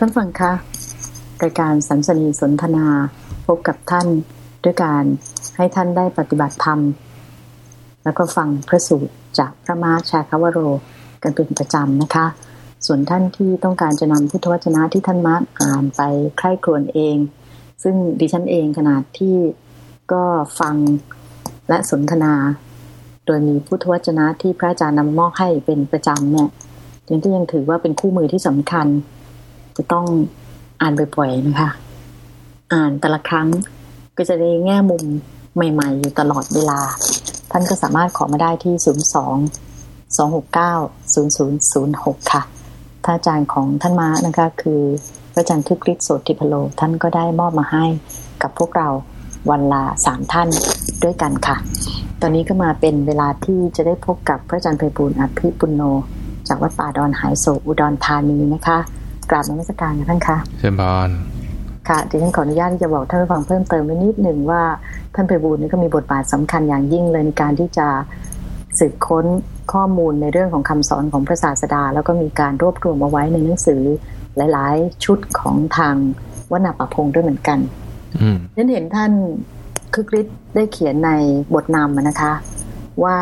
ท่านฟังคะรายการสัมสนีสนทนาพบกับท่านด้วยการให้ท่านได้ปฏิบัติธรรม แล้วก็ฟังพระสูตรจากพระมาชาคาวโรกันเป็นประจำนะคะ ส่วนท่านที่ต้องการจะนำพุทธวจนะที่ท่านมาอ่านไปใคร่ครวญเอง ซึ่งดิฉันเองขนาดที่ก็ฟังและสนทนา โดยมีพุทธวจนะที่พระอาจารย์นำมอบให้เป็นประจำเนี่ยยังก็ยังถือว่าเป็นคู่มือที่สำคัญ จะต้องอ่านบ่อยๆนะคะ อ่านแต่ละครั้งก็จะได้แง่มุมใหม่ๆ อยู่ตลอดเวลา ท่านก็สามารถขอมาได้ที่ 02 269 0006 ค่ะ ท่าอาจารย์ของท่านมานะคะ คือพระอาจารย์ทุกฤทธิ์โสติพโล ท่านก็ได้มอบมาให้กับพวกเราวันละสามท่านด้วยกันค่ะ ตอนนี้ก็มาเป็นเวลาที่จะได้พบกับพระอาจารย์ไพบูลอภิปุณโนจากวัดป่าดอนหายโศกอุดรธานีนะคะ กราบนมัสการค่ะท่านคะเชิญพรค่ะดิฉันขออนุญาตที่จะบอกท่านผู้ฟังเพิ่มเติมไว้นิดหนึ่งว่าท่านไพบูลย์นี่ก็มีบทบาทสำคัญอย่างยิ่งเลยในการที่จะสืบค้นข้อมูลในเรื่องของคำสอนของพระศาสดา แล้วก็มีการรวบรวมเอาไว้ในหนังสือหลาย ๆ ชุดของทางวนาปะพงศ์ด้วยเหมือนกันอืมฉันเห็นท่านคึกฤทธิ์ได้เขียนในบทนำอะนะคะ ว่า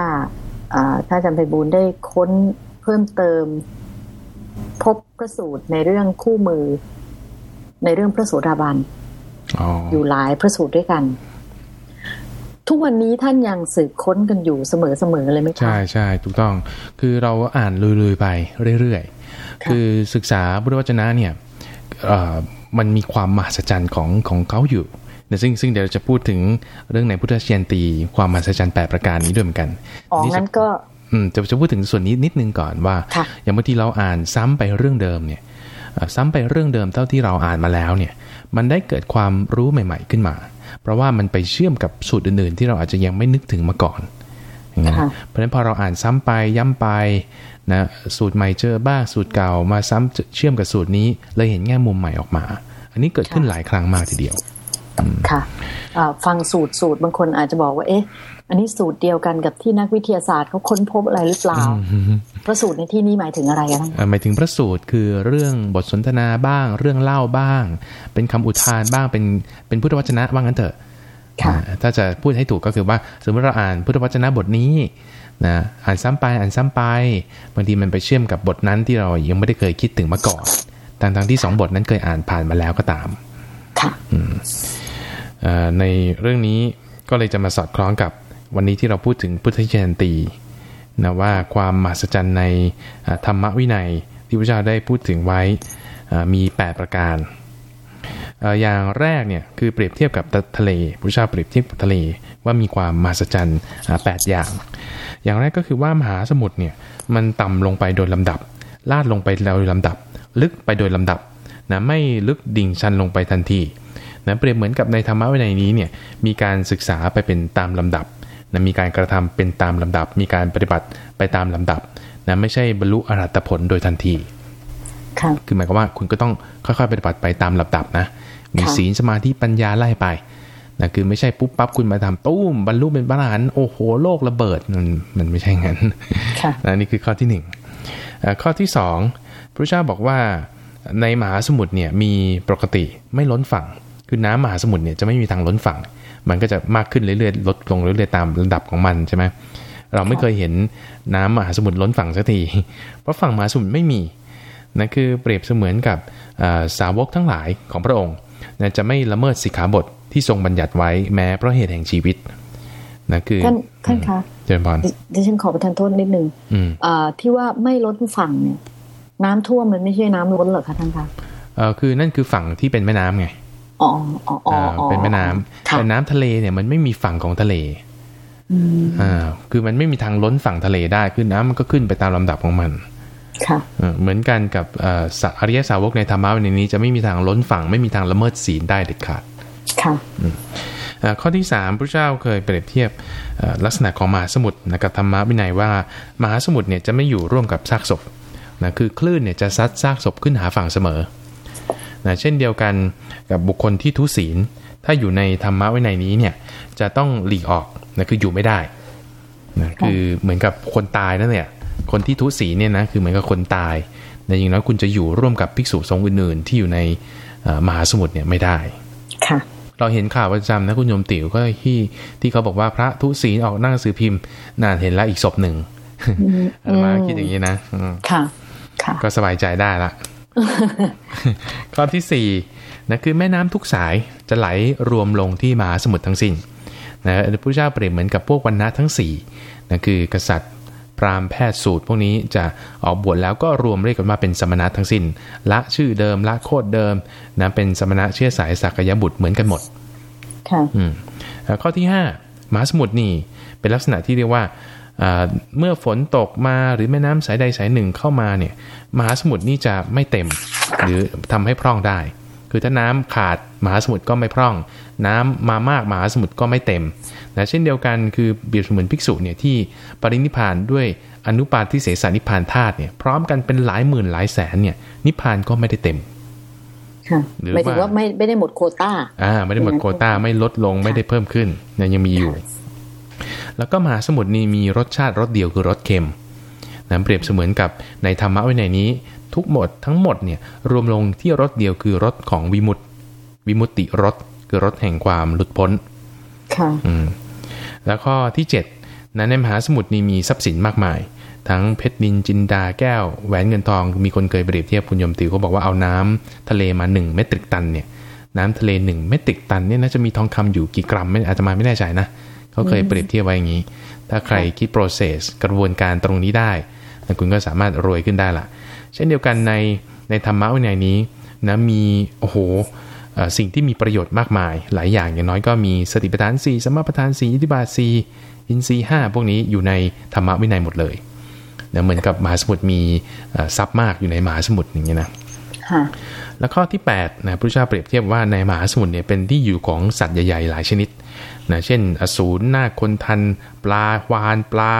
เอ่อถ้าอาจารย์ไพบูลย์ได้ค้นเพิ่มเติม พบพระสูตรในเรื่องคู่มือ ในเรื่องพระโสดาบันอ๋ออยู่หลายพระสูตรด้วยกัน ทุกวันนี้ท่านยังสืบค้นกันอยู่เสมอๆเลยไหมคะใช่ใช่ถูกต้อง คือเราอ่านลุยๆไปเรื่อยๆค่ะคือศึกษาพุทธวจนะเนี่ยเอ่อมันมีความมหัศจรรย์ของของเขาอยู่นะซึ่งซึ่งเดี๋ยวเราจะพูดถึงเรื่องในพุทธเชียนตีความมหัศจรรย์แปดประการนี้ด้วยเหมือนกัน อ๋อนี่จะงั้นก็อืม จะจะพูดถึงส่วนนี้นิดนึงก่อนว่าค่ะอย่างบางทีเราอ่านซ้ำไปเรื่องเดิมเนี่ยเอ่อซ้ำไปเรื่องเดิมเท่าที่เราอ่านมาแล้วเนี่ยมันได้เกิดความรู้ใหม่ ๆ ขึ้นมา เพราะว่ามันไปเชื่อมกับสูตรอื่นๆ ที่เราอาจจะยังไม่นึกถึงมาก่อนอย่างนั้นค่ะเพราะฉะนั้นพอเราอ่านซ้ำไปย้ำไปนะสูตรใหม่เจอบ้างสูตรเก่ามาซ้ำเชื่อมกับสูตรนี้เลยเห็นแง่มุมใหม่ออกมา อันนี้เกิดขึ้นหลายครั้งมากทีเดียว ค่ะอ่าฟังสูตรสูตรบางคนอาจจะบอกว่า เอ๊ะ อันนี้สูตรเดียวกันกับที่นักวิทยาศาสตร์เขาค้นพบอะไรหรือเปล่า พระสูตรในที่นี้หมายถึงอะไรกันเอ่อหมายถึงพระสูตรคือเรื่องบทสนทนาบ้าง เรื่องเล่าบ้าง เป็นคำอุทานบ้างเป็นเป็นพุทธวจนะว่างั้นเถอะค่ะอ่าถ้าจะพูดให้ถูกก็คือว่าสมมติเราอ่านพุทธวจนะบทนี้นะอ่านซ้ำไปอ่านซ้ำไปบางทีมันไปเชื่อมกับบทนั้นที่เรายังไม่ได้เคยคิดถึงมาก่อนทั้งๆที่สองบทนั้นเคยอ่านผ่านมาแล้วก็ตาม ค่ะเอ่อ ในเรื่องนี้ก็เลยจะมาสอดคล้องกับวันนี้ที่เราพูดถึงพุทธเจนตีนะว่าความมหัศจรรย์ในธรรมวินัยที่พระเจ้าได้พูดถึงไว้มี 8 ประการ อย่างแรกเนี่ยคือเปรียบเทียบกับทะเลพระเจ้าเปรียบเทียบกับทะเลว่ามีความมหัศจรรย์แปดอย่าง อย่างแรกก็คือว่ามหาสมุทรเนี่ยมันต่ำลงไปโดยลำดับ ลาดลงไปโดยลำดับ ลึกไปโดยลำดับนะไม่ลึกดิ่งชันลงไปทันที นะเปรียบเหมือนกับในธรรมะวินัยนี้เนี่ยมีการศึกษาไปเป็นตามลำดับนะมีการกระทำเป็นตามลำดับ มีการปฏิบัติไปตามลำดับนะไม่ใช่บรรลุอรหัตผลโดยทันทีค่ะคือหมายความว่าคุณก็ต้องค่อยๆปฏิบัติไปตามลำดับนะ มีค่ะศีลสมาธิปัญญาไล่ไปนะคือไม่ใช่ปุ๊บปั๊บคุณมาทำตู้มบรรลุเป็นพระอรหันต์โอ้โหโลกระเบิดมันมันไม่ใช่งั้นค่ะนะนี่คือข้อที่หนึ่งเอ่อข้อที่สองพระเจ้าบอกว่าในมหาสมุทรเนี่ยมีปกติไม่ล้นฝั่ง คือน้ำมหาสมุทรเนี่ยจะไม่มีทางล้นฝั่ง มันก็จะมากขึ้นเรื่อยๆลดลงเรื่อยๆตามระดับของมันใช่ไหมเราไม่เคยเห็นน้ำมหาสมุทรล้นฝั่งสักทีเพราะฝั่งมหาสมุทรไม่มีนั่นคือเปรียบเสมือนกับเอ่อสาวกทั้งหลายของพระองค์นะจะไม่ละเมิดสิกขาบทที่ทรงบัญญัติไว้แม้เพราะเหตุแห่งชีวิตนะคือท่านท่านคะเจริญพรดิดิฉันขอประทานโทษนิดนึงอืมอ่าที่ว่าไม่ล้นฝั่งเนี่ยน้ำท่วมมันไม่ใช่น้ำล้นเหรอคะท่านคะเออคือนั่นคือฝั่งที่เป็นแม่น้ำไง อ๋ออ๋ออ๋ออ่าอ๋อเป็นแม่น้ำค่ะแต่น้ำทะเลเนี่ยมันไม่มีฝั่งของทะเลอืมอ่าคือมันไม่มีทางล้นฝั่งทะเลได้คือน้ำมันก็ขึ้นไปตามลำดับของมันค่ะเออเหมือนกันกับเอ่อสะอริยสาวกในธรรมะในนี้จะไม่มีทางล้นฝั่งไม่มีทางละเมิดศีลได้เด็ดขาดค่ะเอ่อข้อที่3พระเจ้าเคยเปรียบเทียบเอ่อลักษณะของมหาสมุทรนะกับธรรมะวินัยว่ามหาสมุทรเนี่ยจะไม่อยู่ร่วมกับซากศพนะคือคลื่นเนี่ยจะซัดซากศพขึ้นหาฝั่งเสมอ นะเช่นเดียวกันกับบุคคลที่ทุศีล ถ้าอยู่ในธรรมะวินัยนี้เนี่ยจะต้องหลีกออกนะคืออยู่ไม่ได้นะคือเหมือนกับคนตายนั่นแหละคนที่ทุศีลเนี่ยนะคือเหมือนกับคนตายแต่อย่างน้อยคุณจะอยู่ร่วมกับภิกษุสงฆ์อื่นๆ ที่อยู่ในมหาสมุทรเนี่ยไม่ได้ค่ะเราเห็นข่าวประจำนะคุณโยมติ๋วก็ที่ที่เขาบอกว่าพระทุศีลออกหน้าหนังสือพิมพ์นานเห็นแล้วอีกศพหนึ่งมาคิดอย่างนี้นะค่ะค่ะก็สบายใจได้ละ ข้อที่สี่นะคือแม่น้ำทุกสายจะไหลรวมลงที่มหาสมุทรทั้งสิ้นนะพระพุทธเจ้าเปรียบเหมือนกับพวกวันนะทั้ง4นะคือกษัตริย์ พราหมณ์แพทย์สูตร พวกนี้จะออกบวชแล้วก็รวมเรียกกันมาเป็นสมณะทั้งสิ้น ละชื่อเดิมละโคดเดิมนะเป็นสมณะเชื้อสายสักยบุตรเหมือนกันหมดค่ะอืมข้อที่5มหาสมุทรนี่เป็นลักษณะที่เรียกว่า เมื่อฝนตกมาหรือแม่น้ำสายใดสายหนึ่งเข้ามาเนี่ยมหาสมุทรนี่จะไม่เต็ม หรือทำให้พร่องได้ คือถ้าน้ำขาดมหาสมุทรก็ไม่พร่อง น้ำมามากมหาสมุทรก็ไม่เต็มนะเช่นเดียวกันคือเบียดเหมือนภิกษุเนี่ยที่ปรินิพานด้วยอนุปาทิเสสนิพานธาตุเนี่ยพร้อมกันเป็นหลายหมื่นหลายแสนเนี่ยนิพานก็ไม่ได้เต็มค่ะหมายถึงว่าไม่ไม่ได้หมดโคต้าอ่าไม่ได้หมดโคต้าไม่ลดลงไม่ได้เพิ่มขึ้นเนี่ยยังมีอยู่ แล้วก็มหาสมุทรนี้มีรสชาติรสเดียวคือรสเค็มนะเปรียบเสมือนกับในธรรมะวินัยนี้ ทุกหมดทั้งหมดเนี่ยรวมลงที่รสเดียวคือรสของวิมุตติ วิมุตติรสคือรสแห่งความหลุดพ้นค่ะอืมแล้วข้อที่7นะในมหาสมุทรนี้มีทรัพย์สินมากมาย ทั้งเพชรนินจินดาแก้วแหวนเงินทอง มีคนเคยเปรียบเทียบคุณยมติวเขาบอกว่าเอาน้ำทะเลมา1เมตริกตันเนี่ยน้ำทะเล1เมตริกตันเนี่ยน่าจะมีทองคำอยู่กี่กรัมไม่อาจจะมาไม่แน่ใจนะ เขาเคยเปรียบเทียบไว้อย่างนี้ ถ้าใครคิด process กระบวนการตรงนี้ได้คุณก็สามารถรวยขึ้นได้ละเช่นเดียวกันในในธรรมะวินัยนี้นะมีโอ้โหสิ่งที่มีประโยชน์มากมาย หลายอย่างอย่างน้อยก็มีสติปัฏฐาน4สมปัฏฐาน4อิทธิบาท4อินทรีย์5พวกนี้อยู่ในธรรมะวินัยหมดเลยนะเหมือนกับมหาสมุทรมีทรัพย์มากอยู่ในมหาสมุทรอย่างนี้นะ แล้วข้อที่8นะพระเจ้าเปรียบเทียบว่าในมหาสมุทรเนี่ยเป็นที่อยู่ของสัตว์ใหญ่ๆหลายชนิดนะเช่น อสูรหน้าคนทัน ปลาวานปลา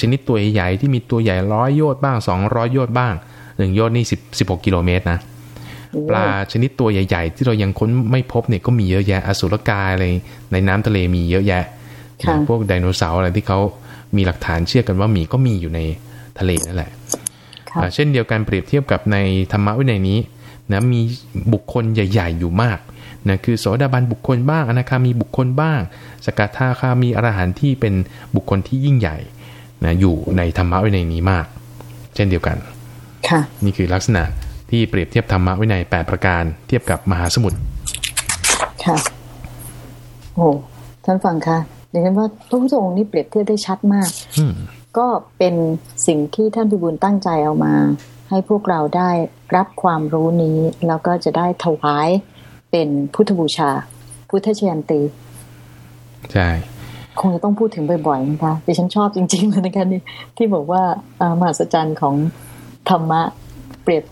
ชนิดตัวใหญ่ที่มีตัวใหญ่ร้อยโยชน์บ้าง 200 โยชน์บ้างหนึ่งโยชน์นี่สิบสิบหกกิโลเมตรนะปลาชนิดตัวใหญ่ ๆ ที่เรายังค้นไม่พบเนี่ยก็มีเยอะแยะอสุรกายอะไรในน้ำทะเลมีเยอะแยะพวกไดโนเสาร์อะไรที่เขามีหลักฐานเชื่อกันว่ามีก็มีอยู่ในทะเลนั่นแหละ เช่นเดียวกันเปรียบเทียบกับในธรรมะวินัยนี้นะมีบุคคลใหญ่ ๆ อยู่มากนะคือโสดาบันบุคคลบ้างอนาคามีบุคคลบ้าง สกทาคามีอรหันที่เป็นบุคคลที่ยิ่งใหญ่นะอยู่ในธรรมะวินัยนี้มาก เช่นเดียวกันค่ะนี่คือลักษณะที่เปรียบเทียบธรรมะวินัย8ประการเทียบกับมหาสมุทรค่ะโอ้ท่านฟังคะดิฉันว่าพระพุทธองค์นี่เปรียบเทียบได้ชัดมาก ก็เป็นสิ่งที่ท่านพิบูลตั้งใจเอามา ให้พวกเราได้รับความรู้นี้ แล้วก็จะได้ถวายเป็นพุทธบูชา พุทธเชียนตีใช่คงจะต้องพูดถึงบ่อยๆนะคะดิฉันชอบจริงๆเลยนะคะนี่ที่บอกว่ามหัศจรรย์ของธรรมะเปรียบ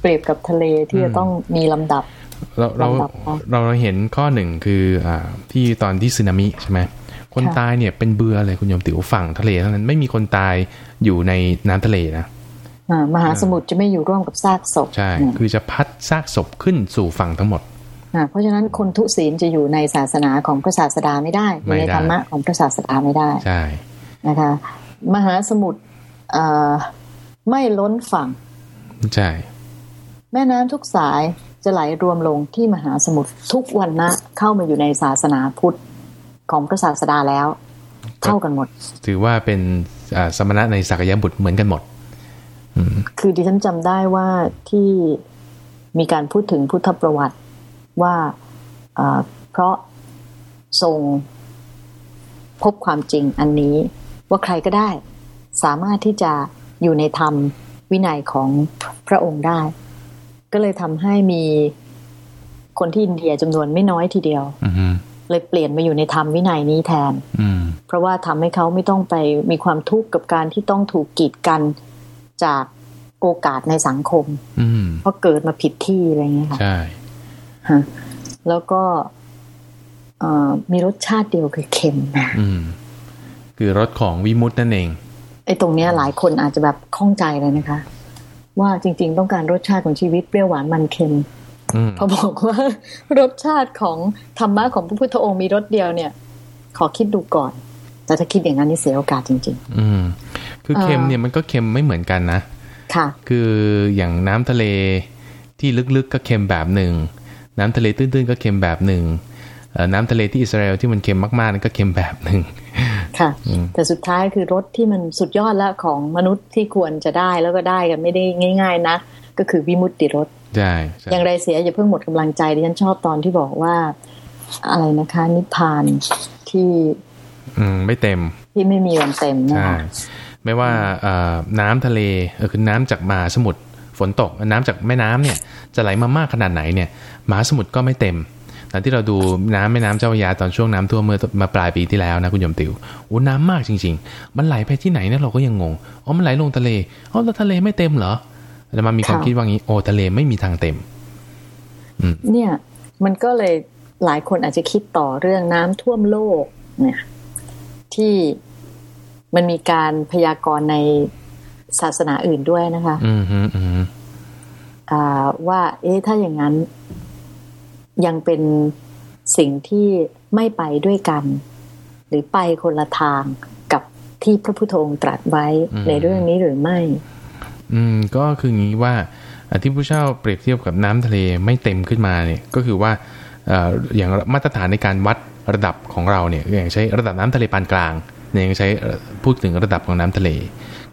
เปรียบกับทะเลที่จะต้องมีลำดับเราเราเราเห็นข้อหนึ่งคืออ่าที่ตอนที่สึนามิใช่ไหม คนตายเนี่ยเป็นเบื่อเลยคุณโยมติ๋วฝั่งทะเลเท่านั้นไม่มีคนตายอยู่ในน้ำทะเลนะมหาสมุทรจะไม่อยู่ร่วมกับซากศพใช่คือจะพัดซากศพขึ้นสู่ฝั่งทั้งหมดเพราะฉะนั้นคนทุศีลจะอยู่ในศาสนาของพระศาสดาไม่ได้ในธรรมะของพระศาสดาไม่ได้ใช่นะคะ มหาสมุทรไม่ล้นฝั่งใช่แม่น้ำทุกสายจะไหลรวมลงที่มหาสมุทรทุกวันนะเข้ามาอยู่ในศาสนาพุทธ ของพระศาสดาแล้ว เท่ากันหมด ถือว่าเป็นสมณะในสักยบุตรเหมือนกันหมดคือดิฉันจำได้ว่าที่มีการพูดถึงพุทธประวัติว่าเพราะทรงพบความจริงอันนี้ว่าใครก็ได้ สามารถที่จะอยู่ในธรรมวินัยของพระองค์ได้ ก็เลยทำให้มีคนที่อินเดียจำนวนไม่น้อยทีเดียว เลยเปลี่ยนมาอยู่ในธรรมวินัยนี้แทนเพราะว่าทำให้เขาไม่ต้องไปมีความทุกข์กับการที่ต้องถูกกีดกันจากโอกาสในสังคมเพราะเกิดมาผิดที่อะไรเงี้ยค่ะใช่แล้วก็มีรสชาติเดียวคือเค็มนะคือรสของวิมุตนั่นเองไอ้ตรงเนี้ยหลายคนอาจจะแบบข้องใจเลยนะคะ ว่าจริง ๆ ต้องการรสชาติของชีวิตเปรี้ยวหวานมันเค็ม พอบอกว่ารสชาติของธรรมะของพระพุทธองค์มีรสเดียวเนี่ย ขอคิดดูก่อน แต่ถ้าคิดอย่างนั้นนี่เสียโอกาสจริง ๆ อืม คือเค็มเนี่ยมันก็เค็มไม่เหมือนกันนะค่ะ คืออย่างน้ำทะเลที่ลึกๆก็เค็มแบบหนึ่งน้ำทะเลตื้นๆก็เค็มแบบหนึ่งเอ่อน้ำทะเลที่อิสราเอลที่มันเค็มมากๆนั่นก็เค็มแบบหนึ่งค่ะอืมแต่สุดท้ายคือรสที่มันสุดยอดแล้วของมนุษย์ที่ควรจะได้แล้วก็ได้กันไม่ได้ง่าย ๆนะก็คือวิมุตติรส ใช่ใช่อย่างไรเสียอย่าเพิ่งหมดกำลังใจดิฉันชอบตอนที่บอกว่า อะไรนะคะ นิพพานที่ อืมไม่เต็ม ที่ไม่มีวันเต็มนะใช่คะไม่ว่าเอ่อน้ำทะเลเออคือน้ำจากมหาสมุทรฝนตกน้ำจากแม่น้ำเนี่ย จะไหลมามากขนาดไหนเนี่ยมหาสมุทรก็ไม่เต็มตอนที่เราดูน้ำแม่น้ำเจ้าพระยาตอนช่วงน้ำท่วมเมื่อมาปลายปีที่แล้วนะคุณโยมติวโอ้น้ำมากจริง ๆ มันไหลไปที่ไหนเนี่ยเราก็ยังงงอ๋อมันไหลลงทะเลอ๋อแล้วทะเลไม่เต็มเหรอ แต่มามีความคิดว่างี้โอ้ทะเลไม่มีทางเต็มเนี่ย มันก็เลยหลายคนอาจจะคิดต่อเรื่องน้ำท่วมโลก เนี่ย ที่มันมีการพยากรณ์ในศาสนาอื่นด้วยนะคะ อืมฮึอืมฮึอ่า ว่า เอ๊ะถ้าอย่างนั้น ยังเป็นสิ่งที่ไม่ไปด้วยกัน หรือไปคนละทางกับที่พระพุทโธองค์ตรัสไว้ในเรื่องนี้หรือไม่ อืมก็คืองี้ว่าอะที่ผู้เช่าเปรียบเทียบกับน้ำทะเลไม่เต็มขึ้นมาเนี่ยก็คือว่าเอ่ออย่างมาตรฐานในการวัดระดับของเราเนี่ยอย่างใช้ระดับน้ำทะเลปานกลางเนี่ยยังใช้เอ่อพูดถึงระดับของน้ำทะเล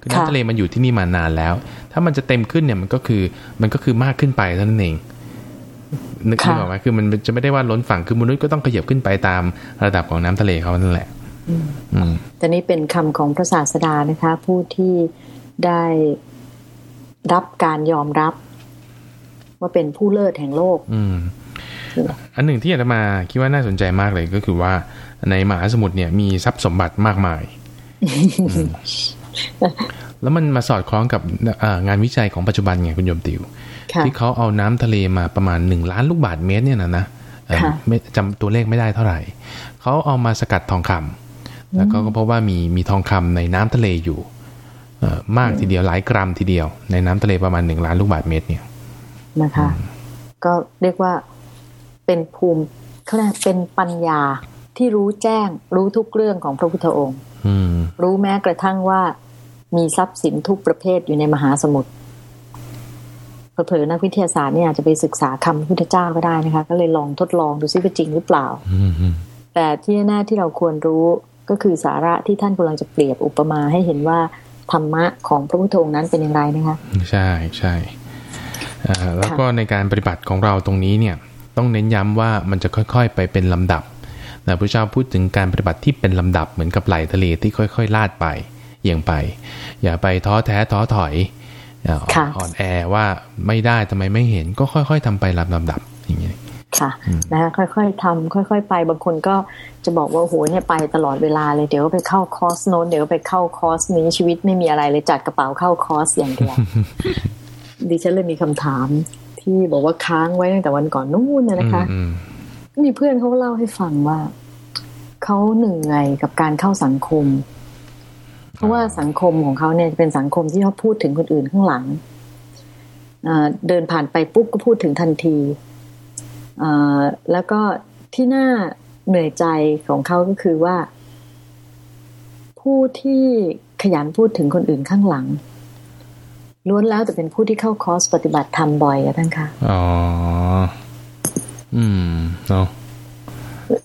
คือค่ะน้ำทะเลมันอยู่ที่นี่มานานแล้ว ถ้ามันจะเต็มขึ้นเนี่ยมันก็คือมันก็คือมากขึ้นไปเท่านั้นเองนึกนึกออกไหมคือมันจะไม่ได้ว่าล้นฝั่งคือมนุษย์ก็ต้องขยับขึ้นไปตามระดับของน้ำทะเลเขานั่นแหละอืมแต่นี่เป็นคำของพระศาสดานะคะ ผู้ที่ได้ รับการยอมรับ ว่าเป็นผู้เลิศแห่งโลก อืมอันหนึ่งที่อาตมาคิดว่าน่าสนใจมากเลยก็คือว่า ในมหาสมุทรเนี่ยมีทรัพย์สมบัติมากมายอืมแล้วมันมาสอดคล้องกับเอ่องานวิจัยของปัจจุบันไงคุณโยมติวค่ะที่เขาเอาน้ำทะเลมาประมาณหนึ่งล้านลูกบาทเมตรเนี่ยนะนะเอ่อค่ะไม่จำตัวเลขไม่ได้เท่าไหร่ เขาเอามาสกัดทองคำแล้วก็ก็พบว่ามีมีทองคำในน้ำทะเลอยู่เอ่อ มากทีเดียวหลายกรัมทีเดียว ในน้ำทะเลประมาณหนึ่งล้านลูกบาทเมตรเนี่ยนะคะ ก็เรียกว่าเป็นภูมิเขาเรียกเป็นปัญญาที่รู้แจ้งรู้ทุกเรื่องของพระพุทธองค์อืมรู้แม้กระทั่งว่ามีทรัพย์สินทุกประเภทอยู่ในมหาสมุทรเผลอๆนักวิทยาศาสตร์เนี่ยอาจจะไปศึกษาคำพระพุทธเจ้าก็ได้นะคะ ก็เลยลองทดลองดูซิว่าจริงหรือเปล่าอืมอืมแต่ที่แน่ๆที่เราควรรู้ก็คือสาระที่ท่านกำลังจะเปรียบอุปมาให้เห็นว่า ธรรมะของพระพุทธองค์นั้นเป็นอย่างไรนะคะใช่ใช่เอ่อแล้วก็ในการปฏิบัติของเราตรงนี้เนี่ยต้องเน้นย้ำว่ามันจะค่อยๆ ไปเป็นลำดับนะพระเจ้าพูดถึงการปฏิบัติที่เป็นลำดับเหมือนกับไหลทะเลที่ค่อย ๆ ลาดไปเอียงไป อย่าไปท้อแท้ท้อถอยอ่าค่ะอ่อนแอว่าไม่ได้ทำไมไม่เห็นก็ค่อย ๆทำไปลำลำดับอย่างเงี้ย ค่ะนะคะค่อยๆทำค่อย ๆ ไปบางคนก็จะบอกว่าโอ้โหเนี่ยไปตลอดเวลาเลยเดี๋ยวไปเข้าคอร์สโน้นเดี๋ยวไปเข้าคอร์สนี้ชีวิตไม่มีอะไรเลยจัดกระเป๋าเข้าคอร์สอย่างเดียวดิฉันเลยมีคำถาม ที่บอกว่าค้างไว้ตั้งแต่วันก่อนนู่นนะนะคะอืมมีเพื่อนเขาเล่าให้ฟังว่าเขาเหนื่อยกับการเข้าสังคม เพราะว่าสังคมของเขาเนี่ยเป็นสังคมที่เขาพูดถึงคนอื่นข้างหลังอ่าเดินผ่านไปปุ๊บก็พูดถึงทันทีอ่า แล้วก็ที่น่าเหนื่อยใจของเขาก็คือว่า ผู้ที่ขยันพูดถึงคนอื่นข้างหลังล้วนแล้วแต่เป็นผู้ที่เข้าคอร์สปฏิบัติธรรมบ่อยอะท่านคะอ๋อ อืมเนาะ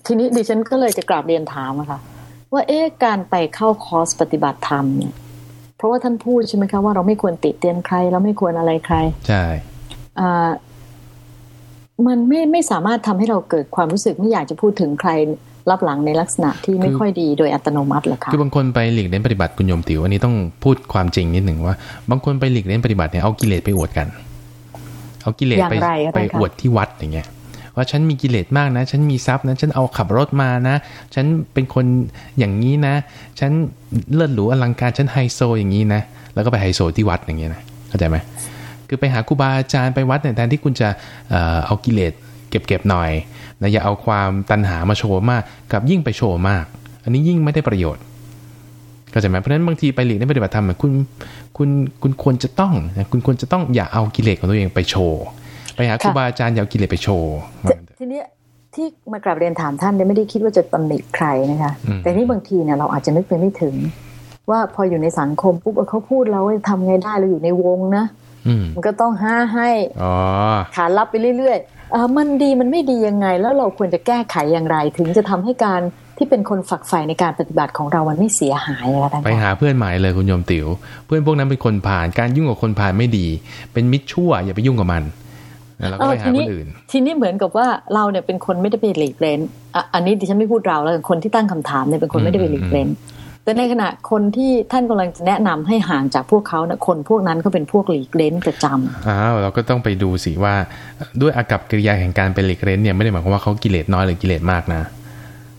ทีนี้ดิฉันก็เลยจะกราบเรียนถามอะค่ะ ว่าเอ๊ะการไปเข้าคอร์สปฏิบัติธรรมเนี่ย เพราะว่าท่านพูดใช่ไหมคะว่าเราไม่ควรติเตียนใคร เราไม่ควรอะไรใคร ใช่อ่า มันไม่ไม่สามารถทำให้เราเกิดความรู้สึกไม่อยากจะพูดถึงใครรับหลังในลักษณะที่ไม่ค่อยดีโดยอัตโนมัติเหรอคะคือบางคนไปหลีกเล่นปฏิบัติคุณโยมติ๋วอันนี้ต้องพูดความจริงนิดหนึ่งว่า บางคนไปหลีกเล่นปฏิบัติเนี่ยเอากิเลสไปอวดกัน เอากิเลสอย่างไปไรก็ไปได้อค่ะวดที่วัดอย่างเงี้ยว่าฉันมีกิเลสมากนะ ฉันมีทรัพย์นะ ฉันเอาขับรถมานะ ฉันเป็นคนอย่างนี้นะ ฉันเลิศหรูอลังการ ฉันไฮโซอย่างนี้นะ แล้วก็ไปไฮโซที่วัดอย่างเงี้ยนะ เข้าใจไหม คือไปหาครูบาอาจารย์ไปวัดเนี่ยแทนที่คุณจะเอ่อเอากิเลสเก็บๆหน่อยนะอย่าเอาความตัณหามาโชว์มาก กับยิ่งไปโชว์มาก อันนี้ยิ่งไม่ได้ประโยชน์เข้าใจไหมเพราะฉะนั้นบางทีไปหลีกในปฏิบัติธรรมอะคุณคุณคุณควรจะต้องนะคุณควรจะต้องอย่าเอากิเลสของตัวเองไปโชว์ไปหาครูบาอาจารย์อย่าเอากิเลสไปโชว์แต่ทีเนี้ยที่มากราบเรียนถามท่านเนี่ยไม่ได้คิดว่าจะตำหนิใครนะคะอืมแต่นี่บางทีเนี่ยเราอาจจะนึกไปไม่ถึง ว่าพออยู่ในสังคมปุ๊บเขาพูดเราทำไงได้เราอยู่ในวงนะอื มมันก็ต้องห้าให้อ๋อขารับไปเรื่อยๆอ่ามันดีมันไม่ดียังไง แล้วเราควรจะแก้ไขอย่างไร ถึงจะทำให้การที่เป็นคนฝักใฝ่ในการปฏิบัติของเรามันไม่เสียหายอะไรต่างๆไปหาเพื่อนใหม่เลยคุณโยมติ๋วเพื่อนพวกนั้นเป็นคนผ่านการยุ่งกับคนผ่านไม่ดี เป็นมิตรชั่ว อย่าไปยุ่งกับมันแล้วเราก็ไปหาคนอื่นทีนี้เหมือนกับว่าเราเนี่ยเป็นคนไม่ได้ไปหลีกเล้นอะอันนี้ดิฉันไม่พูดเราแล้วกันคนที่ตั้งคำถามเนี่ยเป็นคนไม่ได้ไปหลีกเล้น แต่ในขณะคนที่ท่านกำลังจะแนะนำให้ห่างจากพวกเขานะคนพวกนั้นก็เป็นพวกหลีกเล้นประจำอ้าวเราก็ต้องไปดูสิว่า ด้วยอากับกิริยาแห่งการเป็นหลีกเล้นเนี่ยไม่ได้หมายความว่าเขากิเลสน้อยหรือกิเลสมากนะ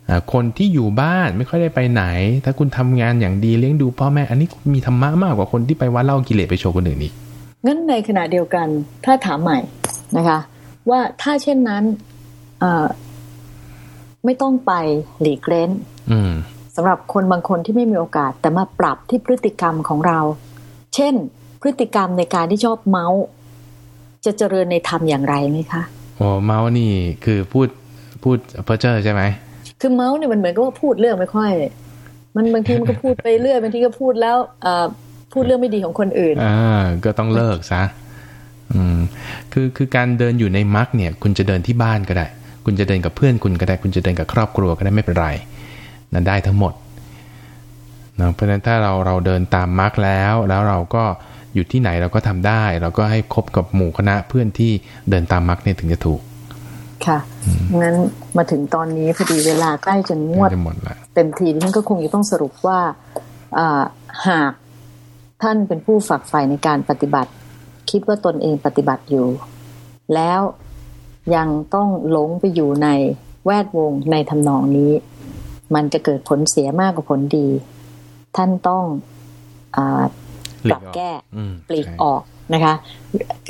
อ่าคนที่อยู่บ้านไม่ค่อยได้ไปไหน ถ้าคุณทำงานอย่างดีเลี้ยงดูพ่อแม่อันนี้คุณมีธรรมะมากกว่าคนที่ไปวัดเล่ากิเลสไปโชว์คนอื่นอีกงั้นในขณะเดียวกันถ้าถามใหม่นะคะ ว่าถ้าเช่นนั้นเอ่อไม่ต้องไปหลีกเล้น อืมสำหรับคนบางคนที่ไม่มีโอกาส แต่มาปรับที่พฤติกรรมของเรา เช่น พฤติกรรมในการที่ชอบเมาส์ จะเจริญในธรรมอย่างไรไหมคะโอ้เมาส์นี่คือพูดพูดเพ้อเจ้อใช่ไหมคือเมาส์เนี่ยมันเหมือนกับว่าพูดเรื่องไม่ค่อย มันบางทีมันก็พูดไปเรื่อยบางทีก็พูดแล้วเอ่อพูดเรื่องไม่ดีของคนอื่นอ่าก็ต้องเลิกซะอืมคือคือการเดินอยู่ในมรรคเนี่ย คุณจะเดินที่บ้านก็ได้ คุณจะเดินกับเพื่อนคุณก็ได้ คุณจะเดินกับครอบครัวก็ได้ไม่เป็นไร นั่นได้ทั้งหมดนะเพราะฉะนั้นถ้าเราเราเดินตามมรรคแล้ว แล้วเราก็อยู่ที่ไหนเราก็ทำได้ เราก็ให้คบกับหมู่คณะเพื่อนที่เดินตามมรรคเนี่ยถึงจะถูก ค่ะ งั้นมาถึงตอนนี้พอดีเวลาใกล้จะงวดจะหมดละเต็มทีดิฉันก็คงจะต้องสรุปว่าอ่าหากท่านเป็นผู้ฝักใฝ่ในการปฏิบัติ คิดว่าตนเองปฏิบัติอยู่ แล้วยังต้องหลงไปอยู่ในแวดวงในทำนองนี้ มันจะเกิดผลเสียมากกว่าผลดี ท่านต้องอาปรับแก้อืมปลีกใช่ออกนะคะ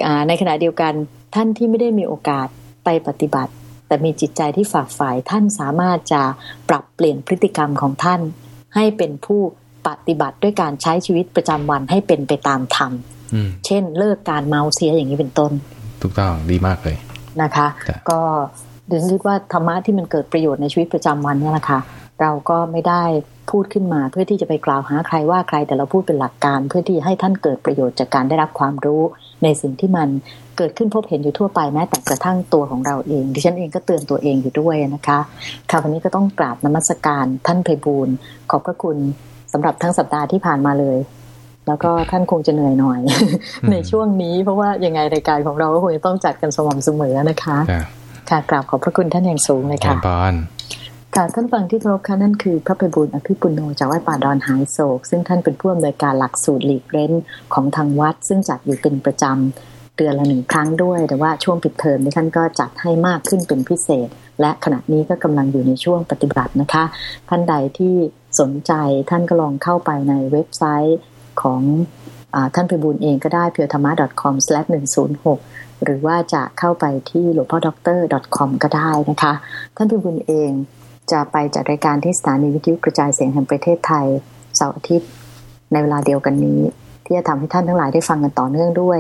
อ่าในขณะเดียวกันท่านที่ไม่ได้มีโอกาสไปปฏิบัติ แต่มีจิตใจที่ฝากฝ่ายท่านสามารถจะปรับเปลี่ยนพฤติกรรมของท่าน ให้เป็นผู้ปฏิบัติด้วยการใช้ชีวิตประจำวันให้เป็นไปตามธรรมอืมเช่น เลิกการเมาเสียอย่างนี้เป็นต้น ถูกต้องดีมากเลยนะคะจ้ะก็ดิฉันคิดว่าธรรมะที่มันเกิดประโยชน์ในชีวิตประจำวันเนี่ยแหละค่ะ เราก็ไม่ได้พูดขึ้นมาเพื่อที่จะไปกล่าวหาใครว่าใครแต่เราพูดเป็นหลักการ เพื่อที่ให้ท่านเกิดประโยชน์จากการได้รับความรู้ ในสิ่งที่มันเกิดขึ้นพบเห็นอยู่ทั่วไปแม้แต่กระทั่งตัวของเราเอง ดิฉันเองก็เตือนตัวเองอยู่ด้วยนะคะค่ะวันนี้ก็ต้องกราบนมัสการท่านไพบูลย์ขอบพระคุณสำหรับทั้งสัปดาห์ที่ผ่านมาเลย แล้วก็ท่านคงจะเหนื่อยหน่อย ในช่วงนี้ เพราะว่ายังไงรายการของเราก็คงจะต้องจัดกันสม่ำเสมอนะคะจ้ะค่ะกราบขอบพระคุณท่านอย่างสูงเลยแทค่ะนปอน ค่ะท่านฟังที่เคารพค่ะนั่นคือพระไพบุญอภิปุโนจากวัดป่าดอนหายโศก ซึ่งท่านเป็นผู้อำนวยการหลักสูตรหลีกเล้นของทางวัด ซึ่งจัดอยู่เป็นประจำเดือนละหนึ่งครั้งด้วย แต่ว่าช่วงปิดเทอมนี่ท่านก็จัดให้มากขึ้นเป็นพิเศษ และขณะนี้ก็กำลังอยู่ในช่วงปฏิบัตินะคะ ท่านใดที่สนใจท่านก็ลองเข้าไปในเว็บไซต์ของท่านไพบูลย์เองก็ได้ p u r e t h a m a c o m 106หรือว่าจะเข้าไปที่หลวงพ่อด็อกเตอร์ .com ก็ได้นะคะ ท่านไพบูลย์เอง จะไปจัดรายการที่สถานีวิทยุกระจายเสียงแห่งประเทศไทยเสาร์อาทิตย์ ในเวลาเดียวกันนี้ ที่จะทำให้ท่านทั้งหลายได้ฟังกันต่อเนื่องด้วย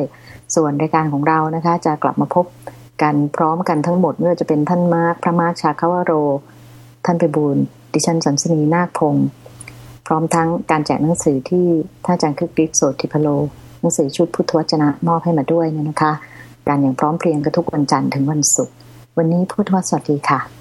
ส่วนรายการของเรานะคะ จะกลับมาพบกันพร้อมกันทั้งหมดไม่ว่าจะเป็นท่านมาร์คพระมาร์คชาคาวโร ท่านไปบูลดิฉันสันสนีนาคพงศ์พร้อมทั้งการแจกหนังสือที่ท่านอาจารย์คึกฤทธิ์โสติพโล หนังสือชุดพุทธวจนะมอบให้มาด้วยเนี่ยนะคะ การอย่างพร้อมเพรียงกันทุกวันจันทร์ถึงวันศุกร์วันนี้พุทธวสวัสดีค่ะ